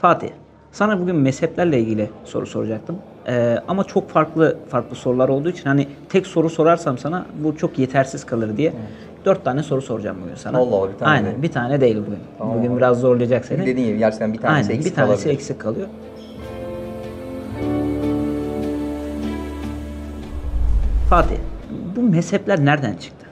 Fatih, sana bugün mezheplerle ilgili soru soracaktım. Ee, ama çok farklı farklı sorular olduğu için hani tek soru sorarsam sana bu çok yetersiz kalır diye dört tane soru soracağım bugün sana. Allah bir tane Aynen, değil. bir tane değil bugün. Tamam bugün biraz zorlayacak seni. Dediğin gibi gerçekten bir tanesi Aynen, eksik bir tanesi kalabilir. eksik kalıyor. Fatih, bu mezhepler nereden çıktı?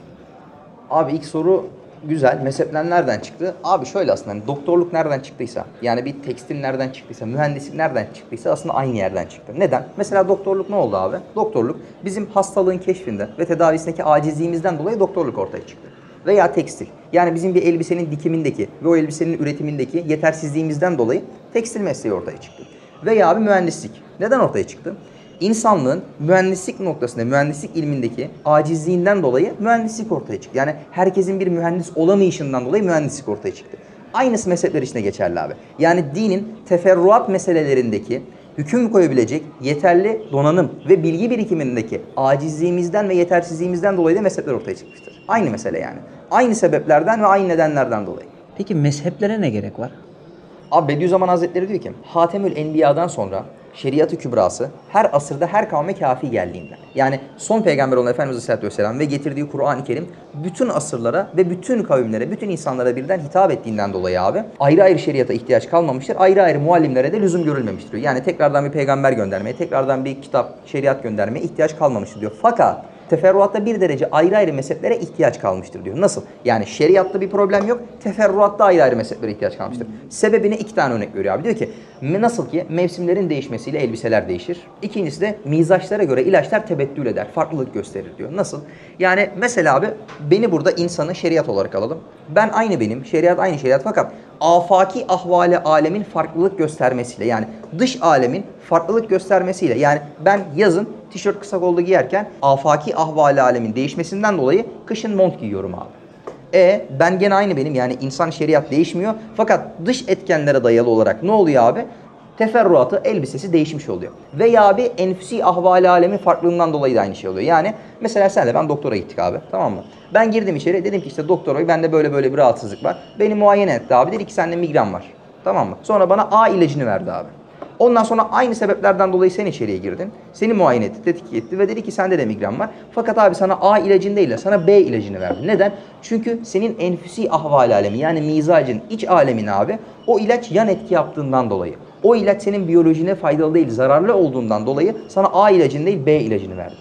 Abi ilk soru güzel. Mezhepler nereden çıktı? Abi şöyle aslında hani doktorluk nereden çıktıysa, yani bir tekstil nereden çıktıysa, mühendislik nereden çıktıysa aslında aynı yerden çıktı. Neden? Mesela doktorluk ne oldu abi? Doktorluk bizim hastalığın keşfinde ve tedavisindeki acizliğimizden dolayı doktorluk ortaya çıktı. Veya tekstil. Yani bizim bir elbisenin dikimindeki ve o elbisenin üretimindeki yetersizliğimizden dolayı tekstil mesleği ortaya çıktı. Veya abi mühendislik. Neden ortaya çıktı? İnsanlığın mühendislik noktasında, mühendislik ilmindeki acizliğinden dolayı mühendislik ortaya çıktı. Yani herkesin bir mühendis olamayışından dolayı mühendislik ortaya çıktı. Aynısı mezhepler içinde geçerli abi. Yani dinin teferruat meselelerindeki hüküm koyabilecek yeterli donanım ve bilgi birikimindeki acizliğimizden ve yetersizliğimizden dolayı da mezhepler ortaya çıkmıştır. Aynı mesele yani. Aynı sebeplerden ve aynı nedenlerden dolayı. Peki mezheplere ne gerek var? Abi Bediüzzaman Hazretleri diyor ki Hatemül Enbiya'dan sonra şeriatı kübrası her asırda her kavme kafi geldiğinden. Yani son peygamber olan Efendimiz Aleyhisselatü Vesselam ve getirdiği Kur'an-ı Kerim bütün asırlara ve bütün kavimlere, bütün insanlara birden hitap ettiğinden dolayı abi ayrı ayrı şeriata ihtiyaç kalmamıştır. Ayrı ayrı muallimlere de lüzum görülmemiştir. Yani tekrardan bir peygamber göndermeye, tekrardan bir kitap, şeriat göndermeye ihtiyaç kalmamıştır diyor. Fakat teferruatta bir derece ayrı ayrı mezheplere ihtiyaç kalmıştır diyor. Nasıl? Yani şeriatta bir problem yok, teferruatta ayrı ayrı mezheplere ihtiyaç kalmıştır. Sebebine iki tane örnek veriyor abi. Diyor ki "Me- nasıl ki mevsimlerin değişmesiyle elbiseler değişir. İkincisi de mizaçlara göre ilaçlar tebettül eder, farklılık gösterir diyor. Nasıl? Yani mesela abi beni burada insanı şeriat olarak alalım. Ben aynı benim, şeriat aynı şeriat fakat afaki ahvali alemin farklılık göstermesiyle yani dış alemin farklılık göstermesiyle yani ben yazın tişört kısa kollu giyerken afaki ahvali alemin değişmesinden dolayı kışın mont giyiyorum abi. E ben gene aynı benim yani insan şeriat değişmiyor fakat dış etkenlere dayalı olarak ne oluyor abi? Teferruatı, elbisesi değişmiş oluyor. Veya bir enfüsi ahvali alemin farklılığından dolayı da aynı şey oluyor. Yani mesela senle ben doktora gittik abi tamam mı? Ben girdim içeri dedim ki işte doktor bey bende böyle böyle bir rahatsızlık var. Beni muayene etti abi dedi ki sende migren var. Tamam mı? Sonra bana A ilacını verdi abi. Ondan sonra aynı sebeplerden dolayı sen içeriye girdin. Seni muayene etti, tetkik etti ve dedi ki sende de migren var. Fakat abi sana A ilacını değil de sana B ilacını verdi. Neden? Çünkü senin enfüsi ahval alemi yani mizacın iç alemin abi o ilaç yan etki yaptığından dolayı. O ilaç senin biyolojine faydalı değil, zararlı olduğundan dolayı sana A ilacını değil B ilacını verdi.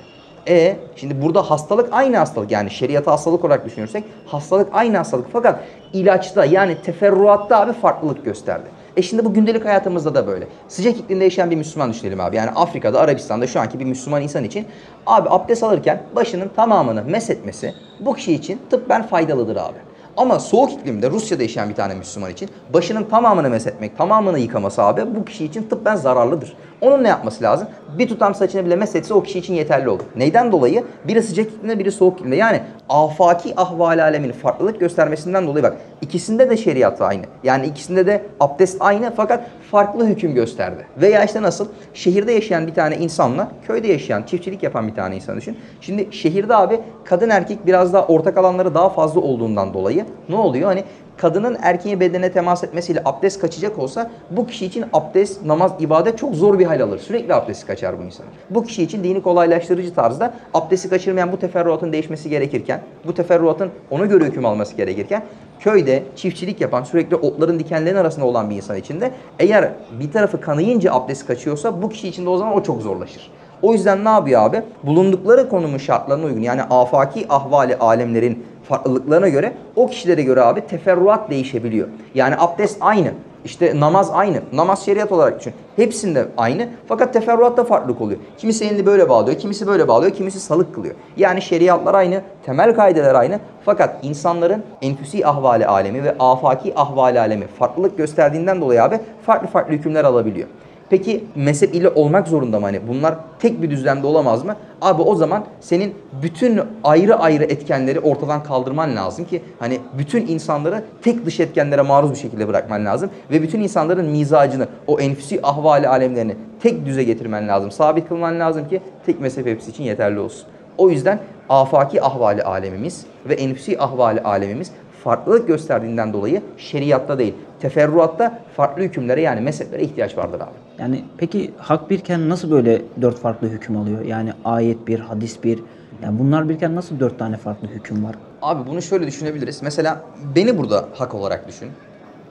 E şimdi burada hastalık aynı hastalık yani şeriatı hastalık olarak düşünürsek hastalık aynı hastalık fakat ilaçta yani teferruatta abi farklılık gösterdi. E şimdi bu gündelik hayatımızda da böyle. Sıcak iklimde yaşayan bir Müslüman düşünelim abi. Yani Afrika'da, Arabistan'da şu anki bir Müslüman insan için abi abdest alırken başının tamamını meshetmesi bu kişi için tıbben faydalıdır abi. Ama soğuk iklimde Rusya'da yaşayan bir tane Müslüman için başının tamamını meshetmek, tamamını yıkaması abi bu kişi için tıbben zararlıdır. Onun ne yapması lazım? Bir tutam saçını bile meshetse o kişi için yeterli olur. Neyden dolayı? Biri sıcak iklimde, biri soğuk iklimde. Yani afaki ahval alemin farklılık göstermesinden dolayı bak ikisinde de şeriat aynı. Yani ikisinde de abdest aynı fakat farklı hüküm gösterdi. Veya işte nasıl? Şehirde yaşayan bir tane insanla köyde yaşayan, çiftçilik yapan bir tane insan düşün. Şimdi şehirde abi kadın erkek biraz daha ortak alanları daha fazla olduğundan dolayı ne oluyor? Hani kadının erkeğin bedenine temas etmesiyle abdest kaçacak olsa bu kişi için abdest, namaz, ibadet çok zor bir hal alır. Sürekli abdesti kaçar bu insan. Bu kişi için dini kolaylaştırıcı tarzda abdesti kaçırmayan bu teferruatın değişmesi gerekirken, bu teferruatın ona göre hüküm alması gerekirken köyde çiftçilik yapan sürekli otların dikenlerin arasında olan bir insan için de eğer bir tarafı kanayınca abdest kaçıyorsa bu kişi için de o zaman o çok zorlaşır. O yüzden ne yapıyor abi? Bulundukları konumun şartlarına uygun yani afaki ahvali alemlerin farklılıklarına göre o kişilere göre abi teferruat değişebiliyor. Yani abdest aynı. İşte namaz aynı. Namaz şeriat olarak düşün. Hepsinde aynı fakat teferruatta farklılık oluyor. Kimisi elini böyle bağlıyor, kimisi böyle bağlıyor, kimisi salık kılıyor. Yani şeriatlar aynı, temel kaideler aynı fakat insanların enfüsi ahvali alemi ve afaki ahvali alemi farklılık gösterdiğinden dolayı abi farklı farklı hükümler alabiliyor. Peki mezhep ile olmak zorunda mı? Hani bunlar tek bir düzlemde olamaz mı? Abi o zaman senin bütün ayrı ayrı etkenleri ortadan kaldırman lazım ki hani bütün insanları tek dış etkenlere maruz bir şekilde bırakman lazım ve bütün insanların mizacını, o enfüsi ahvali alemlerini tek düze getirmen lazım. Sabit kılman lazım ki tek mezhep hepsi için yeterli olsun. O yüzden afaki ahvali alemimiz ve enfüsi ahvali alemimiz farklılık gösterdiğinden dolayı şeriatta değil, teferruatta farklı hükümlere yani mezheplere ihtiyaç vardır abi. Yani peki hak birken nasıl böyle dört farklı hüküm alıyor? Yani ayet bir, hadis bir. Yani bunlar birken nasıl dört tane farklı hüküm var? Abi bunu şöyle düşünebiliriz. Mesela beni burada hak olarak düşün.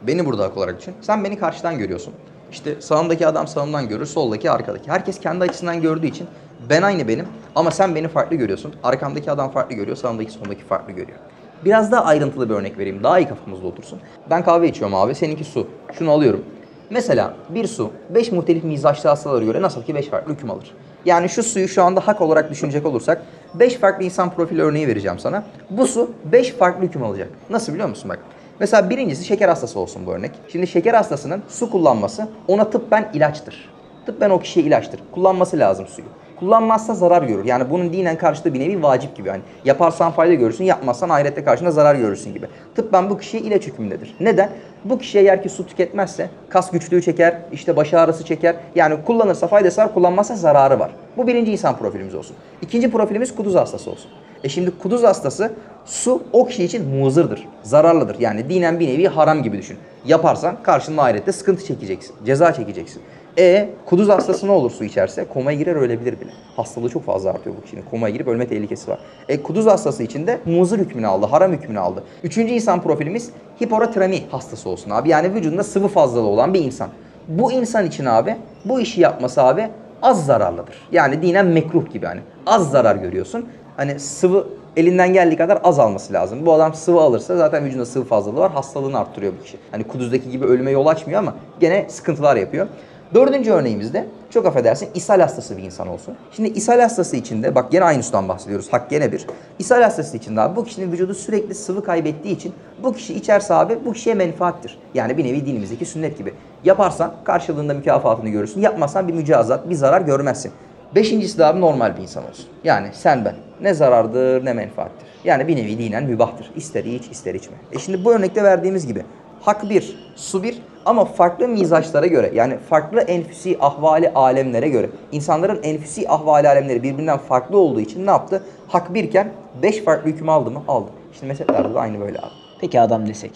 Beni burada hak olarak düşün. Sen beni karşıdan görüyorsun. İşte sağımdaki adam sağımdan görür, soldaki arkadaki. Herkes kendi açısından gördüğü için ben aynı benim ama sen beni farklı görüyorsun. Arkamdaki adam farklı görüyor, sağımdaki soldaki farklı görüyor. Biraz daha ayrıntılı bir örnek vereyim. Daha iyi kafamızda otursun. Ben kahve içiyorum abi. Seninki su. Şunu alıyorum. Mesela bir su 5 muhtelif mizaçlı hastalara göre nasıl ki 5 farklı hüküm alır. Yani şu suyu şu anda hak olarak düşünecek olursak 5 farklı insan profili örneği vereceğim sana. Bu su 5 farklı hüküm alacak. Nasıl biliyor musun bak? Mesela birincisi şeker hastası olsun bu örnek. Şimdi şeker hastasının su kullanması ona tıbben ilaçtır. Tıbben o kişiye ilaçtır. Kullanması lazım suyu. Kullanmazsa zarar görür. Yani bunun dinen karşıtı bir nevi vacip gibi. Yani yaparsan fayda görürsün, yapmazsan ahirette karşında zarar görürsün gibi. Tıbben bu kişiye ilaç hükmündedir. Neden? Bu kişiye eğer ki su tüketmezse kas güçlüğü çeker, işte baş ağrısı çeker. Yani kullanırsa faydası var, kullanmazsa zararı var. Bu birinci insan profilimiz olsun. İkinci profilimiz kuduz hastası olsun. E şimdi kuduz hastası su o kişi için muzırdır, zararlıdır. Yani dinen bir nevi haram gibi düşün. Yaparsan karşında ahirette sıkıntı çekeceksin, ceza çekeceksin. E kuduz hastası ne olur su içerse? Komaya girer ölebilir bile. Hastalığı çok fazla artıyor bu kişinin. Komaya girip ölme tehlikesi var. E kuduz hastası için de muzır hükmünü aldı, haram hükmünü aldı. Üçüncü insan profilimiz hiporatremi hastası olsun abi. Yani vücudunda sıvı fazlalığı olan bir insan. Bu insan için abi bu işi yapması abi az zararlıdır. Yani dinen mekruh gibi hani. Az zarar görüyorsun. Hani sıvı elinden geldiği kadar az alması lazım. Bu adam sıvı alırsa zaten vücudunda sıvı fazlalığı var. Hastalığını arttırıyor bu kişi. Hani kuduzdaki gibi ölüme yol açmıyor ama gene sıkıntılar yapıyor. Dördüncü örneğimizde çok affedersin ishal hastası bir insan olsun. Şimdi ishal hastası içinde bak gene aynı sudan bahsediyoruz. Hak gene bir. İshal hastası içinde abi bu kişinin vücudu sürekli sıvı kaybettiği için bu kişi içerse abi bu kişiye menfaattir. Yani bir nevi dinimizdeki sünnet gibi. Yaparsan karşılığında mükafatını görürsün. Yapmazsan bir mücazat, bir zarar görmezsin. Beşincisi de abi normal bir insan olsun. Yani sen ben. Ne zarardır ne menfaattir. Yani bir nevi dinen mübahtır. İster iç ister içme. E şimdi bu örnekte verdiğimiz gibi hak bir, su bir ama farklı mizaçlara göre yani farklı enfüsi ahvali alemlere göre insanların enfüsi ahvali alemleri birbirinden farklı olduğu için ne yaptı? Hak birken beş farklı hüküm aldı mı? Aldı. İşte mezheplerde de aynı böyle abi. Peki adam desek.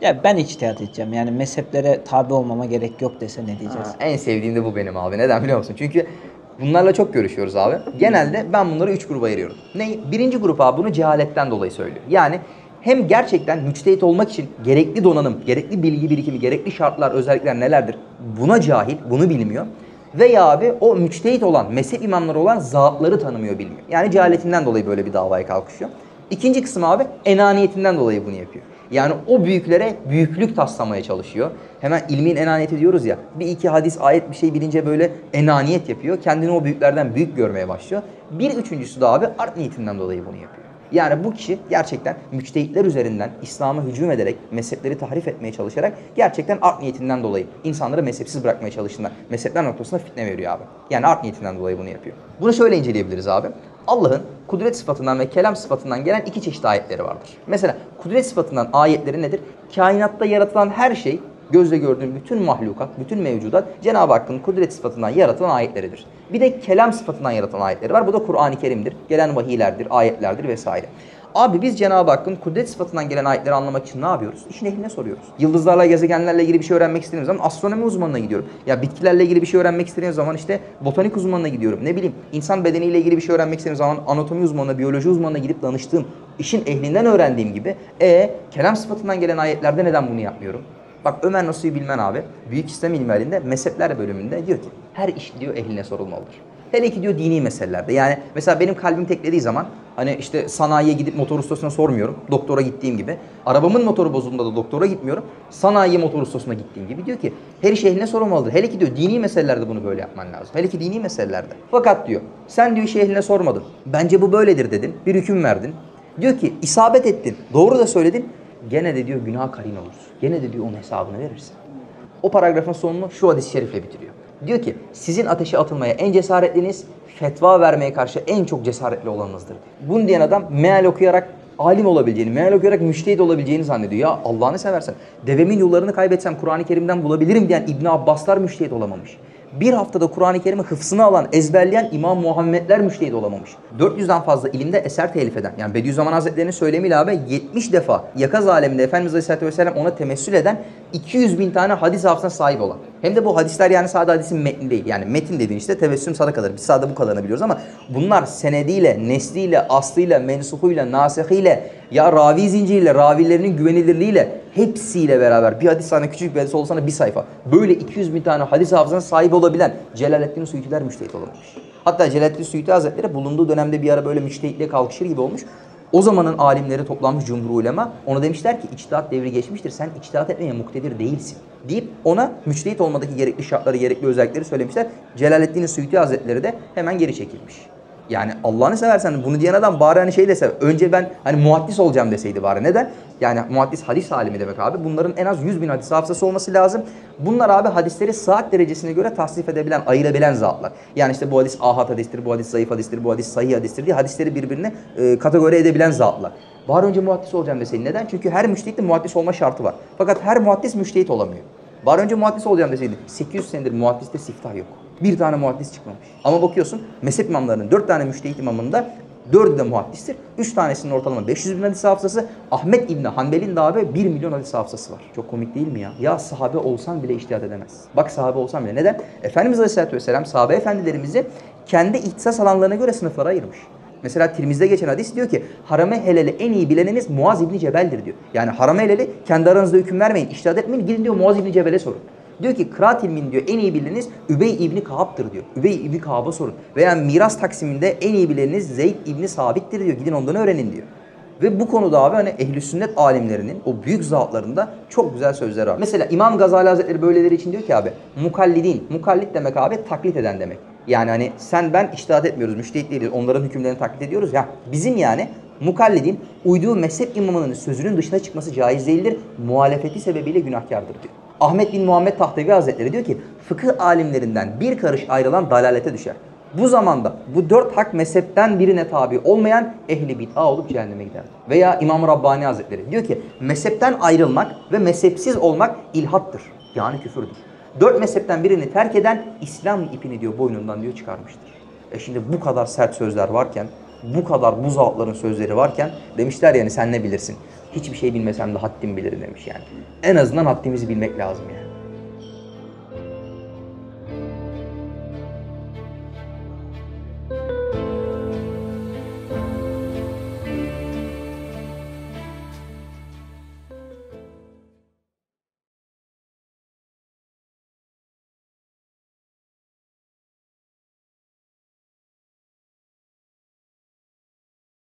Ya ben içtihat edeceğim. Yani mezheplere tabi olmama gerek yok dese ne diyeceğiz? Ha, en sevdiğim de bu benim abi. Neden biliyor musun? Çünkü bunlarla çok görüşüyoruz abi. Genelde ben bunları üç gruba ayırıyorum. Ne? Birinci grup abi bunu cehaletten dolayı söylüyor. Yani hem gerçekten müçtehit olmak için gerekli donanım, gerekli bilgi birikimi, gerekli şartlar, özellikler nelerdir? Buna cahil, bunu bilmiyor. Veya abi o müçtehit olan, mezhep imamları olan zatları tanımıyor, bilmiyor. Yani cehaletinden dolayı böyle bir davaya kalkışıyor. İkinci kısım abi enaniyetinden dolayı bunu yapıyor. Yani o büyüklere büyüklük taslamaya çalışıyor. Hemen ilmin enaniyeti diyoruz ya. Bir iki hadis, ayet bir şey bilince böyle enaniyet yapıyor. Kendini o büyüklerden büyük görmeye başlıyor. Bir üçüncüsü de abi art niyetinden dolayı bunu yapıyor. Yani bu kişi gerçekten müçtehitler üzerinden İslam'a hücum ederek, mezhepleri tahrif etmeye çalışarak gerçekten art niyetinden dolayı insanları mezhepsiz bırakmaya çalıştığında mezhepler noktasında fitne veriyor abi. Yani art niyetinden dolayı bunu yapıyor. Bunu şöyle inceleyebiliriz abi. Allah'ın kudret sıfatından ve kelam sıfatından gelen iki çeşit ayetleri vardır. Mesela kudret sıfatından ayetleri nedir? Kainatta yaratılan her şey gözle gördüğün bütün mahlukat, bütün mevcudat Cenab-ı Hakk'ın kudret sıfatından yaratılan ayetleridir. Bir de kelam sıfatından yaratılan ayetleri var. Bu da Kur'an-ı Kerim'dir. Gelen vahiylerdir, ayetlerdir vesaire. Abi biz Cenab-ı Hakk'ın kudret sıfatından gelen ayetleri anlamak için ne yapıyoruz? İşin ehline soruyoruz. Yıldızlarla, gezegenlerle ilgili bir şey öğrenmek istediğim zaman astronomi uzmanına gidiyorum. Ya bitkilerle ilgili bir şey öğrenmek istediğim zaman işte botanik uzmanına gidiyorum. Ne bileyim insan bedeniyle ilgili bir şey öğrenmek istediğim zaman anatomi uzmanına, biyoloji uzmanına gidip danıştığım, işin ehlinden öğrendiğim gibi e kelam sıfatından gelen ayetlerde neden bunu yapmıyorum? Bak Ömer Nasuhi Bilmen abi Büyük İslam İlmi halinde mezhepler bölümünde diyor ki her iş diyor ehline sorulmalıdır. Hele ki diyor dini meselelerde. Yani mesela benim kalbim teklediği zaman hani işte sanayiye gidip motor ustasına sormuyorum. Doktora gittiğim gibi. Arabamın motoru bozulduğunda da doktora gitmiyorum. Sanayiye motor ustasına gittiğim gibi diyor ki her iş ehline sorulmalıdır. Hele ki diyor dini meselelerde bunu böyle yapman lazım. Hele ki dini meselelerde. Fakat diyor sen diyor işi ehline sormadın. Bence bu böyledir dedin. Bir hüküm verdin. Diyor ki isabet ettin. Doğru da söyledin. Gene de diyor günah karin olursun. Gene de diyor onun hesabını verirsin. O paragrafın sonunu şu hadis-i şerifle bitiriyor. Diyor ki sizin ateşe atılmaya en cesaretliniz fetva vermeye karşı en çok cesaretli olanınızdır. Bunu diyen adam meal okuyarak alim olabileceğini, meal okuyarak müştehit olabileceğini zannediyor. Ya Allah'ını seversen devemin yollarını kaybetsem Kur'an-ı Kerim'den bulabilirim diyen İbn Abbaslar müştehit olamamış. Bir haftada Kur'an-ı Kerim'i hıfzına alan, ezberleyen İmam Muhammedler müştehit olamamış. 400'den fazla ilimde eser telif eden, yani Bediüzzaman Hazretleri'nin söylemiyle abi 70 defa yakaz aleminde Efendimiz Aleyhisselatü Vesselam ona temessül eden 200 bin tane hadis hafızasına sahip olan. Hem de bu hadisler yani sadece hadisin metni değil. Yani metin dediğin işte tebessüm sadakadır. Biz sadece bu kadarını biliyoruz ama bunlar senediyle, nesliyle, aslıyla, mensuhuyla, nasihiyle, ya ravi zinciriyle, ravilerinin güvenilirliğiyle hepsiyle beraber bir hadis sana küçük bir hadis olsana bir sayfa. Böyle 200 bin tane hadis hafızasına sahip olabilen Celaleddin Suyutiler müştehit olamamış. Hatta Celaleddin Suyuti Hazretleri bulunduğu dönemde bir ara böyle müştehitliğe kalkışır gibi olmuş. O zamanın alimleri toplanmış cumhur ulema ona demişler ki içtihat devri geçmiştir sen içtihat etmeye muktedir değilsin. Deyip ona müçtehit olmadaki gerekli şartları gerekli özellikleri söylemişler. Celaleddin Suyuti Hazretleri de hemen geri çekilmiş. Yani Allah'ını seversen bunu diyen adam bari hani şey dese önce ben hani muhaddis olacağım deseydi bari. Neden? Yani muhaddis hadis alimi demek abi. Bunların en az 100 bin hadis hafızası olması lazım. Bunlar abi hadisleri saat derecesine göre tasnif edebilen, ayırabilen zatlar. Yani işte bu hadis ahad hadistir, bu hadis zayıf hadistir, bu hadis sahih hadistir diye hadisleri birbirine e, kategori edebilen zatlar. Bari önce muhaddis olacağım deseydin. Neden? Çünkü her müştehitte muhaddis olma şartı var. Fakat her muhaddis müştehit olamıyor. Bari önce muhaddis olacağım deseydin. 800 senedir muhaddiste siftah yok. Bir tane muhaddis çıkmamış. Ama bakıyorsun mezhep imamlarının dört tane müştehit imamında dördü de muhaddistir. Üç tanesinin ortalama 500 bin hadis hafızası. Ahmet İbni Hanbel'in abi 1 milyon hadis hafızası var. Çok komik değil mi ya? Ya sahabe olsan bile iştihat edemez. Bak sahabe olsan bile. Neden? Efendimiz Aleyhisselatü Vesselam sahabe efendilerimizi kendi ihtisas alanlarına göre sınıflara ayırmış. Mesela Tirmiz'de geçen hadis diyor ki harame helali en iyi bileniniz Muaz İbni Cebel'dir diyor. Yani harame helali kendi aranızda hüküm vermeyin, iştihat etmeyin. Gidin diyor Muaz İbni Cebel'e sorun. Diyor ki kıraat ilmini diyor en iyi bileniniz Übey İbni Kaab'dır diyor. Übey İbni Kaab'a sorun. Veya miras taksiminde en iyi bileniniz Zeyd İbni Sabit'tir diyor. Gidin ondan öğrenin diyor. Ve bu konuda abi hani ehli sünnet alimlerinin o büyük zatlarında çok güzel sözler var. Mesela İmam Gazali Hazretleri böyleleri için diyor ki abi mukallidin. Mukallit demek abi taklit eden demek. Yani hani sen ben iştihat etmiyoruz, müştehit değiliz. Onların hükümlerini taklit ediyoruz ya. Bizim yani mukallidin uyduğu mezhep imamının sözünün dışına çıkması caiz değildir. Muhalefeti sebebiyle günahkardır diyor. Ahmet bin Muhammed Tahtevi Hazretleri diyor ki fıkıh alimlerinden bir karış ayrılan dalalete düşer. Bu zamanda bu dört hak mezhepten birine tabi olmayan ehli bid'a olup cehenneme gider. Veya İmam Rabbani Hazretleri diyor ki mezhepten ayrılmak ve mezhepsiz olmak ilhattır. Yani küfürdür. Dört mezhepten birini terk eden İslam ipini diyor boynundan diyor çıkarmıştır. E şimdi bu kadar sert sözler varken, bu kadar bu zatların sözleri varken demişler yani sen ne bilirsin? Hiçbir şey bilmesem de haddim bilirim demiş yani. En azından haddimizi bilmek lazım yani.